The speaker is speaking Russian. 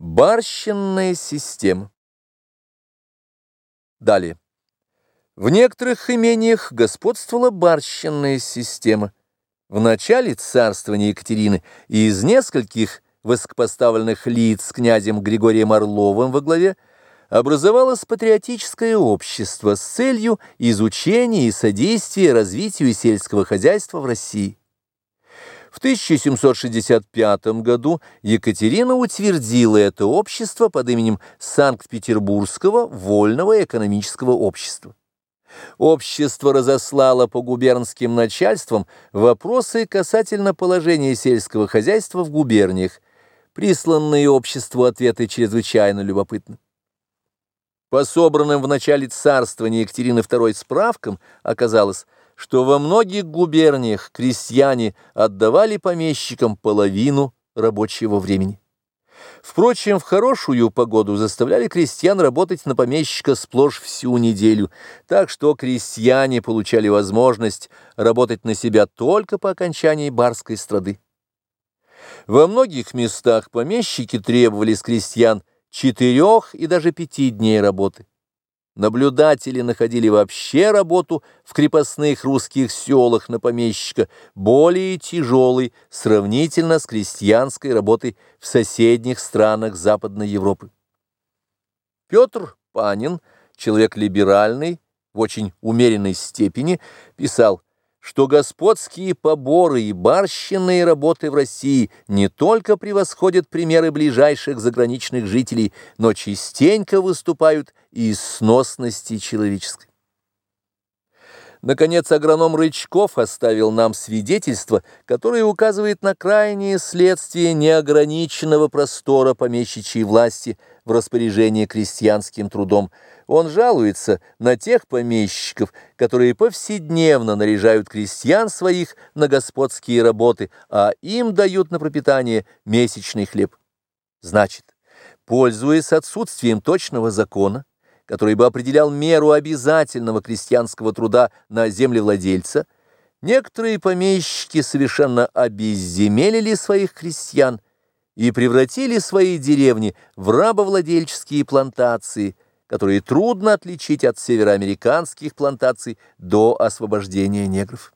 Барщинная система. Далее. В некоторых имениях господствовала барщинная система. В начале царствования Екатерины из нескольких высокопоставленных лиц с князем Григорием Орловым во главе образовалось патриотическое общество с целью изучения и содействия развитию сельского хозяйства в России. В 1765 году Екатерина утвердила это общество под именем Санкт-Петербургского вольного экономического общества. Общество разослало по губернским начальствам вопросы касательно положения сельского хозяйства в губерниях. Присланные обществу ответы чрезвычайно любопытны. По собранным в начале царствования Екатерины II справкам оказалось, что во многих губерниях крестьяне отдавали помещикам половину рабочего времени. Впрочем, в хорошую погоду заставляли крестьян работать на помещика сплошь всю неделю, так что крестьяне получали возможность работать на себя только по окончании барской страды. Во многих местах помещики требовали с крестьян четырех и даже пяти дней работы. Наблюдатели находили вообще работу в крепостных русских селах на помещика более тяжелой сравнительно с крестьянской работой в соседних странах Западной Европы. Петр Панин, человек либеральный, в очень умеренной степени, писал что господские поборы и барщинные работы в России не только превосходят примеры ближайших заграничных жителей, но частенько выступают и из сносности человеческой. Наконец, агроном Рычков оставил нам свидетельство, которое указывает на крайнее следствие неограниченного простора помещичьей власти в распоряжении крестьянским трудом. Он жалуется на тех помещиков, которые повседневно наряжают крестьян своих на господские работы, а им дают на пропитание месячный хлеб. Значит, пользуясь отсутствием точного закона, который бы определял меру обязательного крестьянского труда на землевладельца, некоторые помещики совершенно обезземелили своих крестьян и превратили свои деревни в рабовладельческие плантации, которые трудно отличить от североамериканских плантаций до освобождения негров.